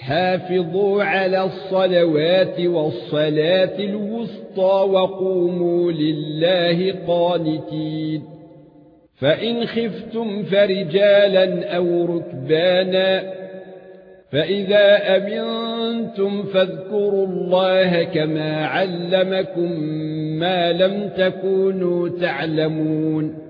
حافظوا على الصلوات والصلاة الوسطى وقوموا لله قانتين. فإن خفتم فرجالا أو ركبانا فإذا أمنتم فاذكروا الله كما علمكم ما لم تكونوا تعلمون.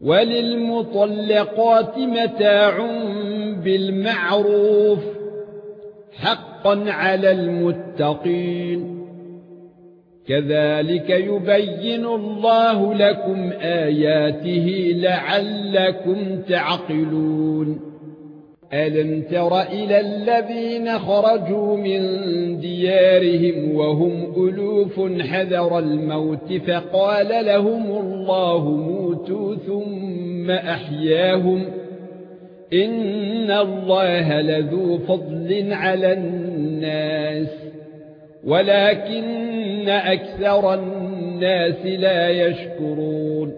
وللمطلقات متاع بالمعروف حقا على المتقين. كذلك يبين الله لكم آياته لعلكم تعقلون. ألم تر إلى الذين خرجوا من ديارهم وهم ألوف حذر الموت فقال لهم الله موتوا ثم أحياهم إن الله لذو فضل على الناس ولكن أكثر الناس لا يشكرون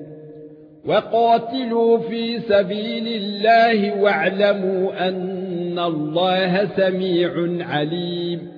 وقاتلوا في سبيل الله واعلموا أن الله سميع عليم